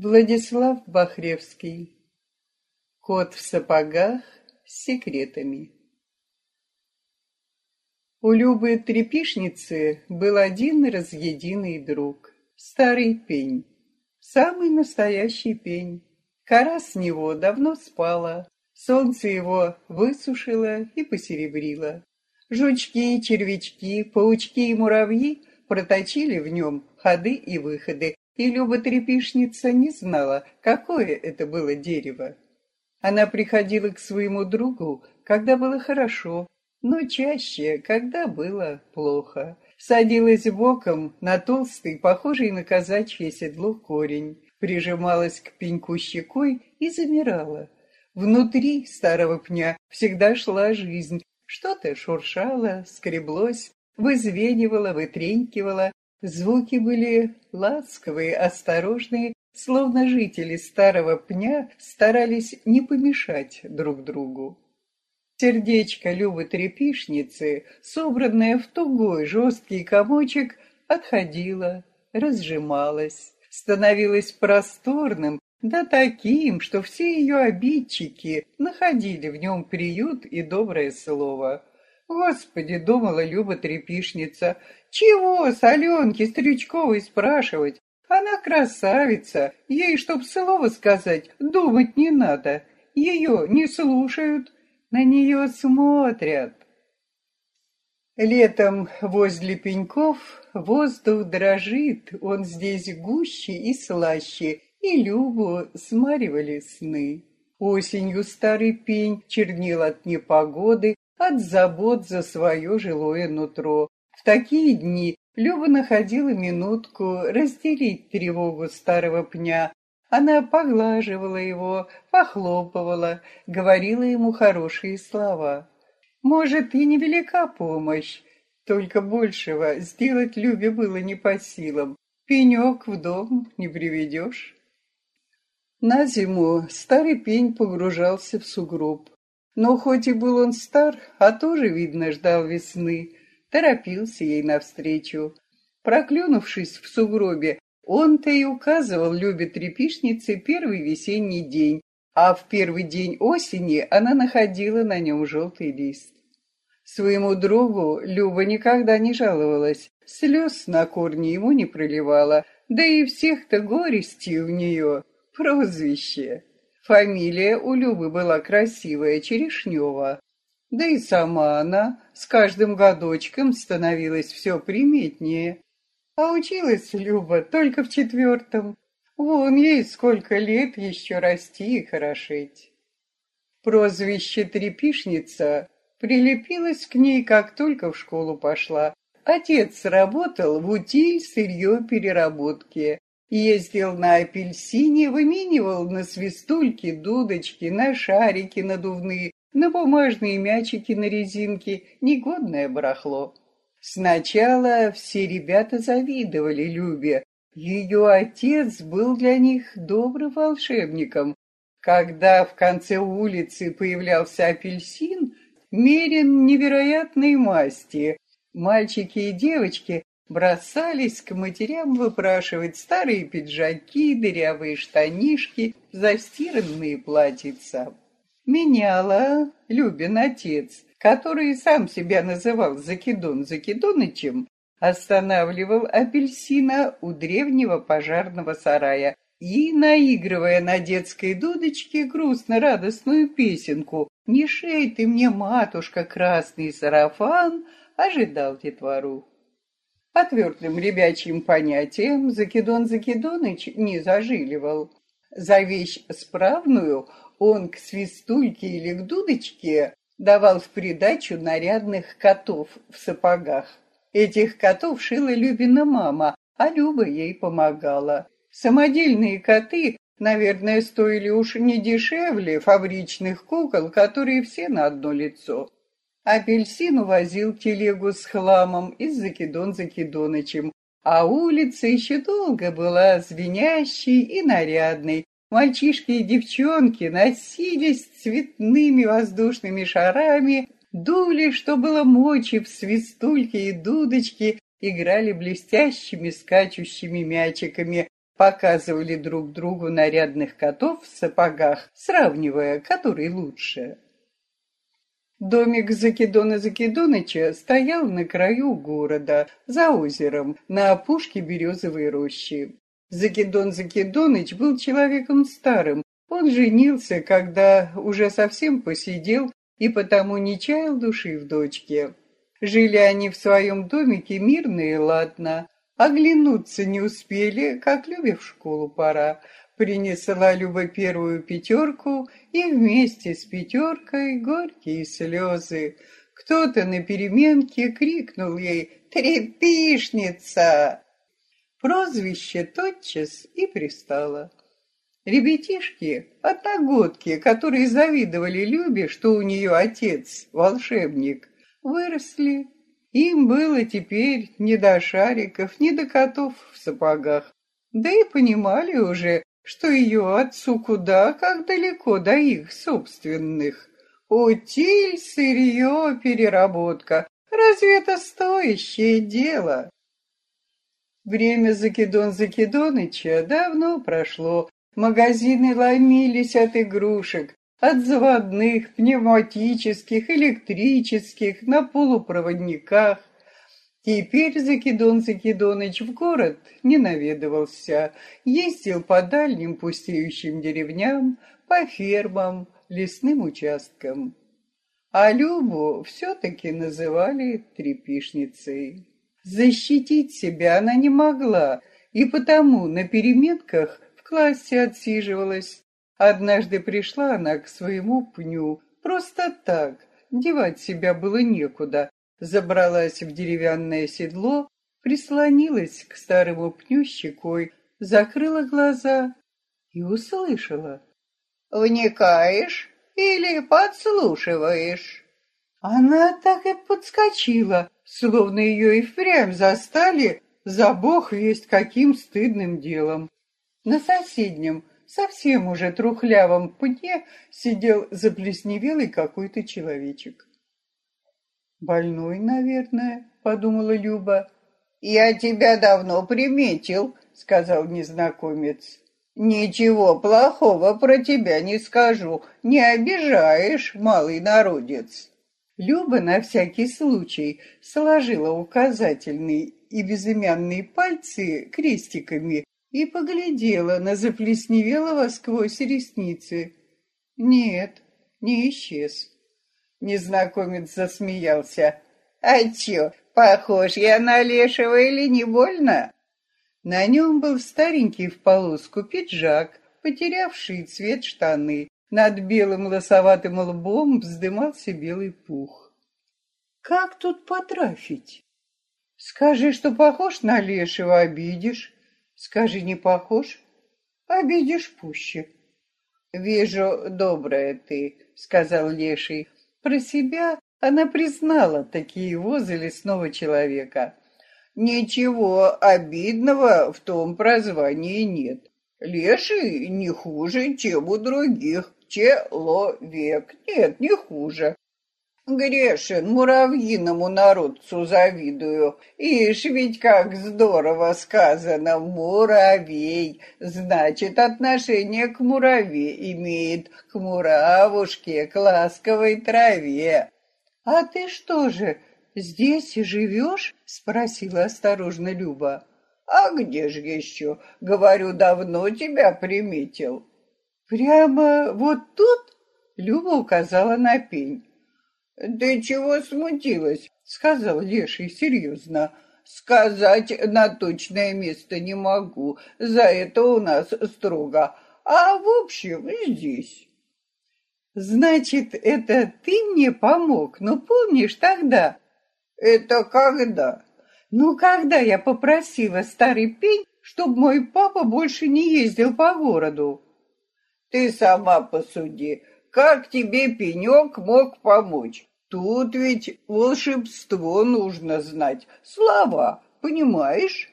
Владислав Бахревский. Кот в сапогах с секретами. У Любы Трепишницы был один разъединый друг. Старый пень. Самый настоящий пень. Кора с него давно спала. Солнце его высушило и посеребрило. Жучки, червячки, паучки и муравьи проточили в нем ходы и выходы, и Люба Трепишница не знала, какое это было дерево. Она приходила к своему другу, когда было хорошо, но чаще, когда было плохо. Садилась боком на толстый, похожий на казачье седло корень, прижималась к пеньку щекой и замирала. Внутри старого пня всегда шла жизнь, что-то шуршало, скреблось, вызвенивало, вытренькивало, Звуки были ласковые, осторожные, словно жители старого пня старались не помешать друг другу. Сердечко Любы Трепишницы, собранное в тугой жесткий комочек, отходило, разжималось, становилось просторным, да таким, что все ее обидчики находили в нем приют и доброе слово. Господи, думала Люба Трепишница, чего с Аленки Стрючковой спрашивать? Она красавица, ей, чтоб слово сказать, думать не надо. Ее не слушают, на нее смотрят. Летом возле пеньков воздух дрожит, он здесь гуще и слаще, и Любу смаривали сны. Осенью старый пень чернил от непогоды, от забот за свое жилое нутро. В такие дни Люба находила минутку разделить тревогу старого пня. Она поглаживала его, похлопывала, говорила ему хорошие слова. Может, и невелика помощь, только большего сделать Любе было не по силам. Пенек в дом не приведешь. На зиму старый пень погружался в сугроб. Но хоть и был он стар, а тоже, видно, ждал весны торопился ей навстречу. Проклюнувшись в сугробе, он-то и указывал Любе Трепишнице первый весенний день, а в первый день осени она находила на нем желтый лист. Своему другу Люба никогда не жаловалась, слез на корни ему не проливала, да и всех-то горести у нее прозвище. Фамилия у Любы была красивая, Черешнева, да и сама она с каждым годочком становилась все приметнее. А училась Люба только в четвертом. Вон ей сколько лет еще расти и хорошеть. Прозвище «Трепишница» прилепилось к ней, как только в школу пошла. Отец работал в утиль сырье переработки. Ездил на апельсине, выменивал на свистульки, дудочки, на шарики надувные, на бумажные мячики на резинке, негодное барахло. Сначала все ребята завидовали Любе. Ее отец был для них добрым волшебником. Когда в конце улицы появлялся апельсин, мерен невероятной масти. Мальчики и девочки бросались к матерям выпрашивать старые пиджаки, дырявые штанишки, застиранные платьица меняла Любин отец, который сам себя называл Закидон Закидонычем, останавливал апельсина у древнего пожарного сарая и, наигрывая на детской дудочке грустно-радостную песенку «Не шей ты мне, матушка, красный сарафан», ожидал детвору. Отвертым ребячьим понятием Закидон Закидоныч не зажиливал. За вещь справную он к свистульке или к дудочке давал в придачу нарядных котов в сапогах. Этих котов шила Любина мама, а Люба ей помогала. Самодельные коты, наверное, стоили уж не дешевле фабричных кукол, которые все на одно лицо. Апельсин увозил телегу с хламом из Закидон Закидонычем, а улица еще долго была звенящей и нарядной, Мальчишки и девчонки носились цветными воздушными шарами, дули, что было мочи в свистульки и дудочки, играли блестящими скачущими мячиками, показывали друг другу нарядных котов в сапогах, сравнивая, который лучше. Домик Закидона Закидоныча стоял на краю города, за озером, на опушке березовой рощи. Закидон Закидоныч был человеком старым. Он женился, когда уже совсем посидел и потому не чаял души в дочке. Жили они в своем домике мирно и ладно. Оглянуться не успели, как Любе в школу пора. Принесла Люба первую пятерку, и вместе с пятеркой горькие слезы. Кто-то на переменке крикнул ей «Трепишница!». Прозвище тотчас и пристало. Ребятишки, одногодки, которые завидовали Любе, что у нее отец волшебник, выросли. Им было теперь не до шариков, не до котов в сапогах. Да и понимали уже, что ее отцу куда как далеко до их собственных. Утиль, сырье, переработка. Разве это стоящее дело? Время Закидон Закидоныча давно прошло. Магазины ломились от игрушек, от заводных, пневматических, электрических, на полупроводниках. Теперь Закидон Закидоныч в город не наведывался, ездил по дальним пустеющим деревням, по фермам, лесным участкам. А Любу все-таки называли трепишницей. Защитить себя она не могла, и потому на переменках в классе отсиживалась. Однажды пришла она к своему пню, просто так, девать себя было некуда, забралась в деревянное седло, прислонилась к старому пню щекой, закрыла глаза и услышала. «Вникаешь или подслушиваешь?» Она так и подскочила, словно ее и впрямь застали за бог весть каким стыдным делом. На соседнем, совсем уже трухлявом пне сидел заплесневелый какой-то человечек. «Больной, наверное», — подумала Люба. «Я тебя давно приметил», — сказал незнакомец. «Ничего плохого про тебя не скажу. Не обижаешь, малый народец». Люба на всякий случай сложила указательный и безымянные пальцы крестиками и поглядела на заплесневелого сквозь ресницы. Нет, не исчез. Незнакомец засмеялся. «А чё, похож я на лешего или не больно?» На нем был старенький в полоску пиджак, потерявший цвет штаны. Над белым лосоватым лбом вздымался белый пух. «Как тут потрафить?» «Скажи, что похож на лешего, обидишь. Скажи, не похож, обидишь пуще». «Вижу, добрая ты», — сказал леший. Про себя она признала такие возы лесного человека. Ничего обидного в том прозвании нет. Леший не хуже, чем у других. Человек. Нет, не хуже. Грешен, муравьиному народцу завидую. Ишь, ведь как здорово сказано, муравей. Значит, отношение к мураве имеет, к муравушке, к ласковой траве. А ты что же, здесь живешь? Спросила осторожно Люба. А где же еще? Говорю, давно тебя приметил. Прямо вот тут? Люба указала на пень. «Ты чего смутилась?» — сказал Леший серьезно. «Сказать на точное место не могу, за это у нас строго, а в общем здесь». «Значит, это ты мне помог, но помнишь тогда?» «Это когда?» «Ну, когда я попросила старый пень, чтобы мой папа больше не ездил по городу». «Ты сама посуди, как тебе пенек мог помочь? Тут ведь волшебство нужно знать, слова, понимаешь?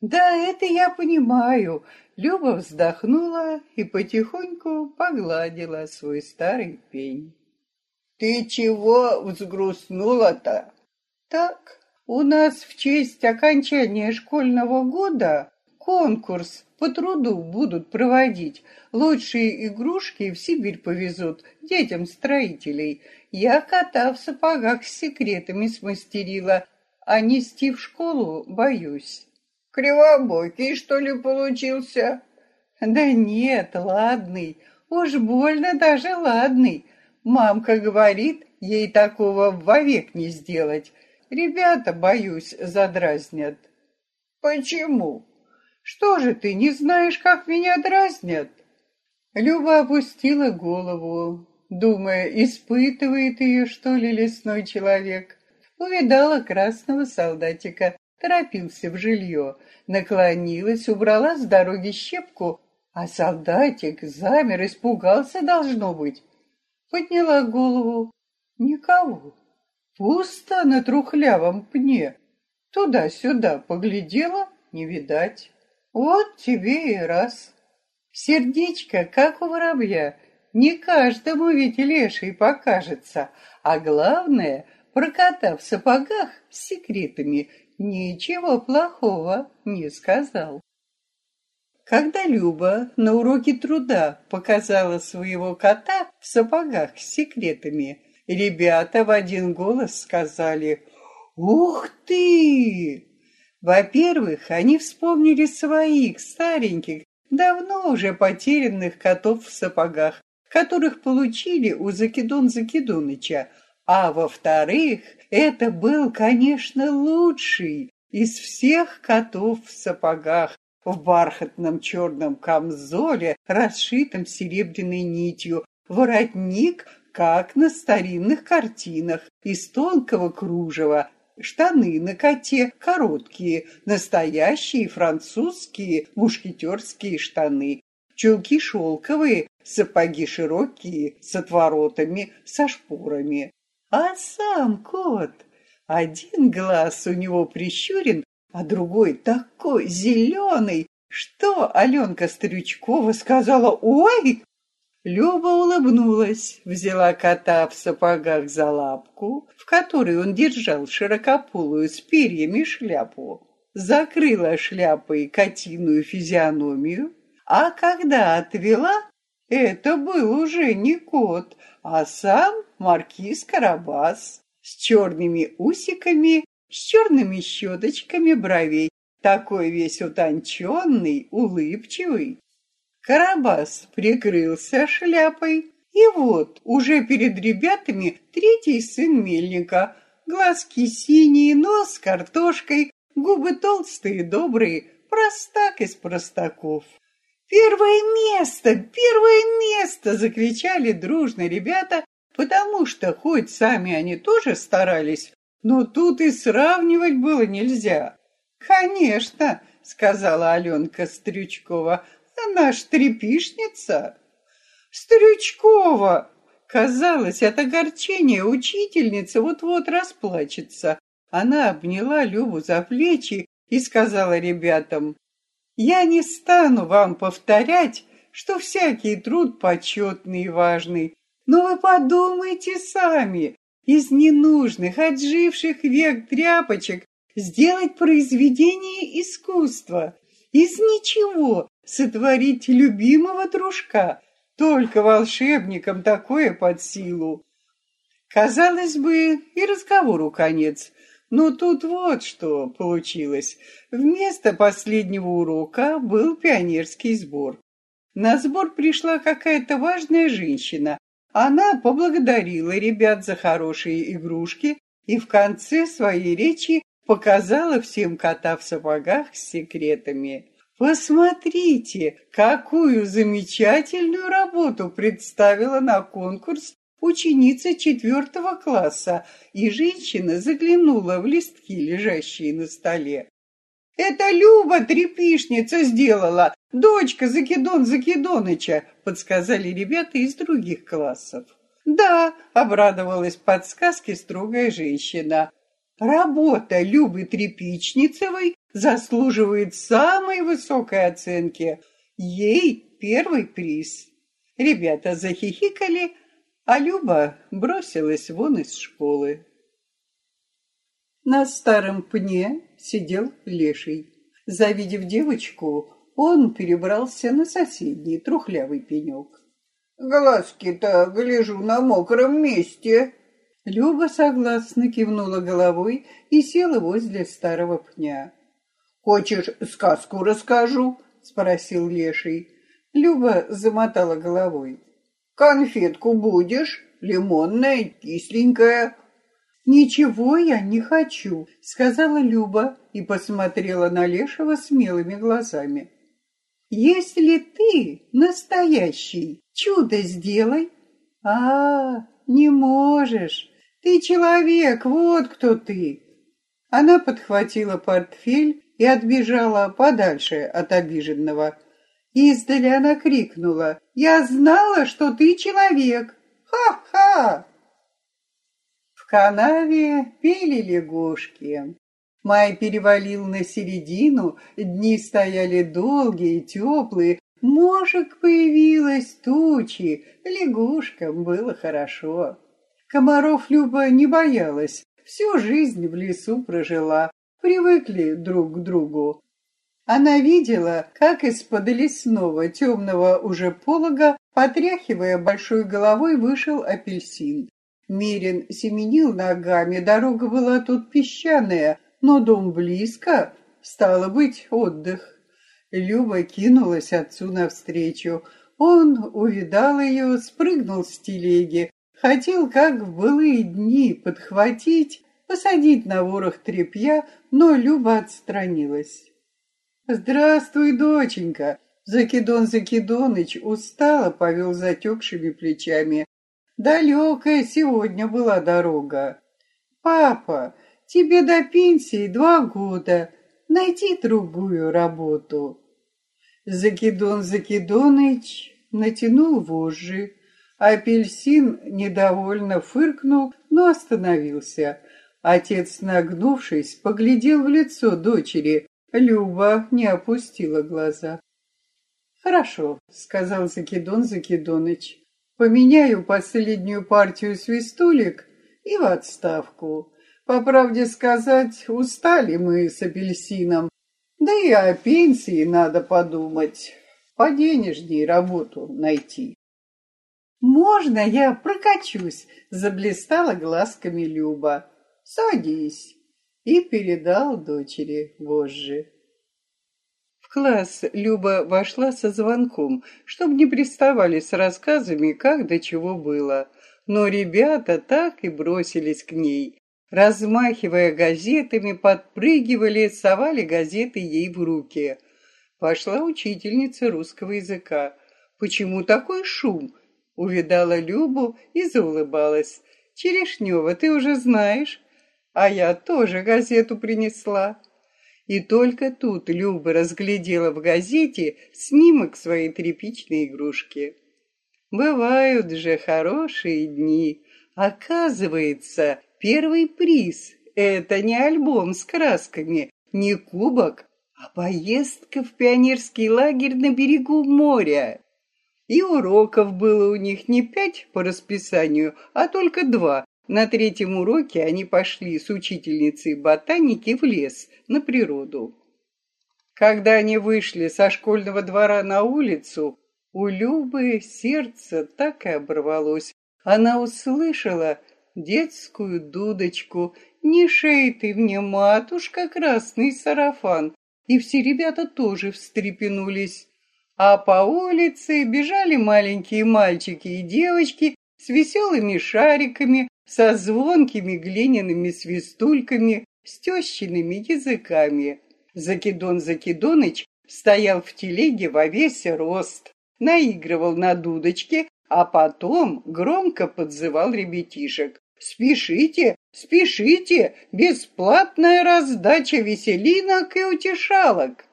Да, это я понимаю. Люба вздохнула и потихоньку погладила свой старый пень. Ты чего взгрустнула-то? Так, у нас в честь окончания школьного года Конкурс по труду будут проводить. Лучшие игрушки в Сибирь повезут детям строителей. Я кота в сапогах с секретами смастерила, а нести в школу боюсь. Кривобокий, что ли, получился? Да нет, ладный. Уж больно даже ладный. Мамка говорит, ей такого вовек не сделать. Ребята, боюсь, задразнят. Почему? Что же ты, не знаешь, как меня дразнят? Люба опустила голову, думая, испытывает ее, что ли, лесной человек. Увидала красного солдатика, торопился в жилье, наклонилась, убрала с дороги щепку, а солдатик замер, испугался, должно быть. Подняла голову. Никого. Пусто на трухлявом пне. Туда-сюда поглядела, не видать. Вот тебе и раз. Сердечко, как у воробья, не каждому ведь леший покажется, а главное, про кота в сапогах с секретами ничего плохого не сказал. Когда Люба на уроке труда показала своего кота в сапогах с секретами, ребята в один голос сказали «Ух ты!» Во-первых, они вспомнили своих стареньких, давно уже потерянных котов в сапогах, которых получили у Закидон Закидоныча, а во-вторых, это был, конечно, лучший из всех котов в сапогах, в бархатном черном камзоле, расшитом серебряной нитью, воротник, как на старинных картинах, из тонкого кружева, Штаны на коте короткие, настоящие французские мушкетерские штаны. Чулки шелковые, сапоги широкие, с отворотами, со шпорами. А сам кот, один глаз у него прищурен, а другой такой зеленый, что Аленка Стрючкова сказала «Ой!» Люба улыбнулась, взяла кота в сапогах за лапку, в которой он держал широкополую с перьями шляпу, закрыла шляпой котиную физиономию, а когда отвела, это был уже не кот, а сам маркиз Карабас с черными усиками, с черными щеточками бровей, такой весь утонченный, улыбчивый, Карабас прикрылся шляпой, и вот уже перед ребятами третий сын мельника. Глазки синие, нос с картошкой, губы толстые, добрые, простак из простаков. «Первое место! Первое место!» — закричали дружно ребята, потому что хоть сами они тоже старались, но тут и сравнивать было нельзя. «Конечно!» — сказала Аленка Стрючкова. Она ж трепишница. Стрючкова! Казалось, от огорчения учительница вот-вот расплачется. Она обняла Любу за плечи и сказала ребятам, «Я не стану вам повторять, что всякий труд почетный и важный, но вы подумайте сами, из ненужных, отживших век тряпочек сделать произведение искусства, из ничего сотворить любимого дружка. Только волшебникам такое под силу. Казалось бы, и разговору конец. Но тут вот что получилось. Вместо последнего урока был пионерский сбор. На сбор пришла какая-то важная женщина. Она поблагодарила ребят за хорошие игрушки и в конце своей речи показала всем кота в сапогах с секретами. Посмотрите, какую замечательную работу представила на конкурс ученица четвертого класса, и женщина заглянула в листки, лежащие на столе. «Это Люба Трепишница сделала, дочка Закидон Закидоныча», подсказали ребята из других классов. «Да», — обрадовалась подсказке строгая женщина. Работа Любы Трепичницевой заслуживает самой высокой оценки. Ей первый приз. Ребята захихикали, а Люба бросилась вон из школы. На старом пне сидел леший. Завидев девочку, он перебрался на соседний трухлявый пенек. Глазки-то гляжу на мокром месте. Люба согласно кивнула головой и села возле старого пня. «Хочешь, сказку расскажу?» — спросил Леший. Люба замотала головой. «Конфетку будешь? Лимонная, кисленькая». «Ничего я не хочу», — сказала Люба и посмотрела на Лешего смелыми глазами. «Если ты настоящий, чудо сделай». «А, не можешь. Ты человек, вот кто ты». Она подхватила портфель и отбежала подальше от обиженного. Издали она крикнула, «Я знала, что ты человек! Ха-ха!» В канаве пели лягушки. Май перевалил на середину, дни стояли долгие, теплые, мошек появилась тучи, лягушкам было хорошо. Комаров Люба не боялась, всю жизнь в лесу прожила, привыкли друг к другу. Она видела, как из-под лесного темного уже полога, потряхивая большой головой, вышел апельсин. Мирин семенил ногами, дорога была тут песчаная, но дом близко, стало быть, отдых. Люба кинулась отцу навстречу. Он увидал ее, спрыгнул с телеги, хотел, как в былые дни, подхватить, посадить на ворох тряпья, но Люба отстранилась. «Здравствуй, доченька!» Закидон Закидоныч устало повел затекшими плечами. «Далекая сегодня была дорога. Папа, тебе до пенсии два года. Найди другую работу». Закидон Закидоныч натянул вожжи. Апельсин недовольно фыркнул, но остановился. Отец, нагнувшись, поглядел в лицо дочери, Люба не опустила глаза. «Хорошо», — сказал Закидон Закидоныч. «Поменяю последнюю партию свистулек и в отставку. По правде сказать, устали мы с апельсином. Да и о пенсии надо подумать. Поденежней работу найти». «Можно я прокачусь?» — заблистала глазками Люба. «Садись» и передал дочери вожжи. В класс Люба вошла со звонком, чтобы не приставали с рассказами, как до чего было. Но ребята так и бросились к ней. Размахивая газетами, подпрыгивали, совали газеты ей в руки. Пошла учительница русского языка. «Почему такой шум?» Увидала Любу и заулыбалась. «Черешнева, ты уже знаешь?» А я тоже газету принесла. И только тут Люба разглядела в газете снимок своей тряпичной игрушки. Бывают же хорошие дни. Оказывается, первый приз — это не альбом с красками, не кубок, а поездка в пионерский лагерь на берегу моря. И уроков было у них не пять по расписанию, а только два, на третьем уроке они пошли с учительницей ботаники в лес, на природу. Когда они вышли со школьного двора на улицу, у Любы сердце так и оборвалось. Она услышала детскую дудочку «Не шей ты мне, матушка, красный сарафан!» И все ребята тоже встрепенулись. А по улице бежали маленькие мальчики и девочки с веселыми шариками, со звонкими глиняными свистульками, с тещиными языками. Закидон Закидоныч стоял в телеге во весь рост, наигрывал на дудочке, а потом громко подзывал ребятишек. «Спешите, спешите! Бесплатная раздача веселинок и утешалок!»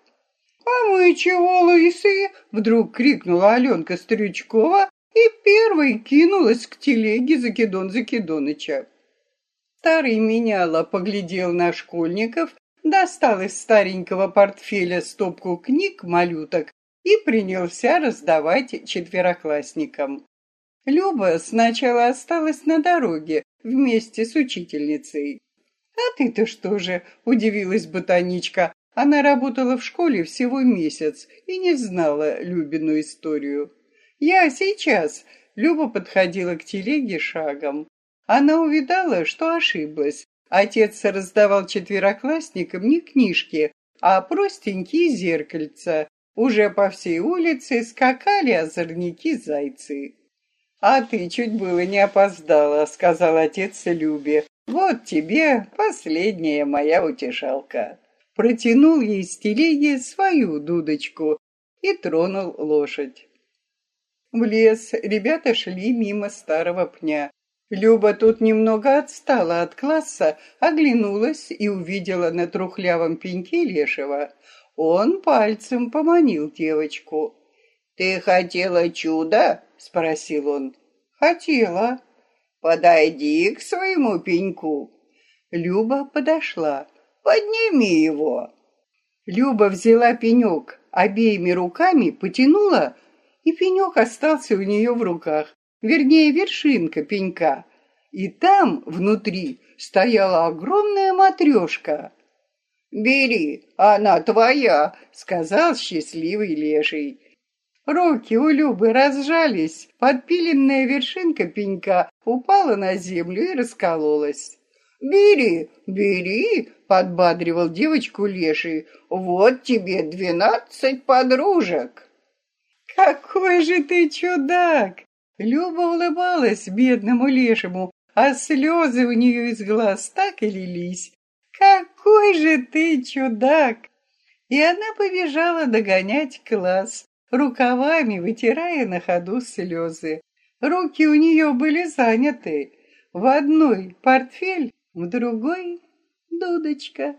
«А мы чего, лысые?» — вдруг крикнула Аленка Стрючкова и первой кинулась к телеге Закидон Закидоныча. Старый меняла поглядел на школьников, достал из старенького портфеля стопку книг малюток и принялся раздавать четвероклассникам. Люба сначала осталась на дороге вместе с учительницей. «А ты-то что же?» — удивилась ботаничка. Она работала в школе всего месяц и не знала Любину историю. Я сейчас. Люба подходила к телеге шагом. Она увидала, что ошиблась. Отец раздавал четвероклассникам не книжки, а простенькие зеркальца. Уже по всей улице скакали озорники-зайцы. «А ты чуть было не опоздала», — сказал отец Любе. «Вот тебе последняя моя утешалка». Протянул ей с телеги свою дудочку и тронул лошадь. В лес ребята шли мимо старого пня. Люба тут немного отстала от класса, оглянулась и увидела на трухлявом пеньке лешего. Он пальцем поманил девочку. «Ты хотела чудо?» — спросил он. «Хотела». «Подойди к своему пеньку». Люба подошла. «Подними его». Люба взяла пенек, обеими руками потянула, и пенек остался у нее в руках, вернее, вершинка пенька. И там, внутри, стояла огромная матрешка. «Бери, она твоя», — сказал счастливый леший. Руки у Любы разжались, подпиленная вершинка пенька упала на землю и раскололась. «Бери, бери!» — подбадривал девочку Леший. «Вот тебе двенадцать подружек!» «Какой же ты чудак!» Люба улыбалась бедному Лешему, а слезы у нее из глаз так и лились. «Какой же ты чудак!» И она побежала догонять класс, рукавами вытирая на ходу слезы. Руки у нее были заняты. В одной портфель, в другой дудочка.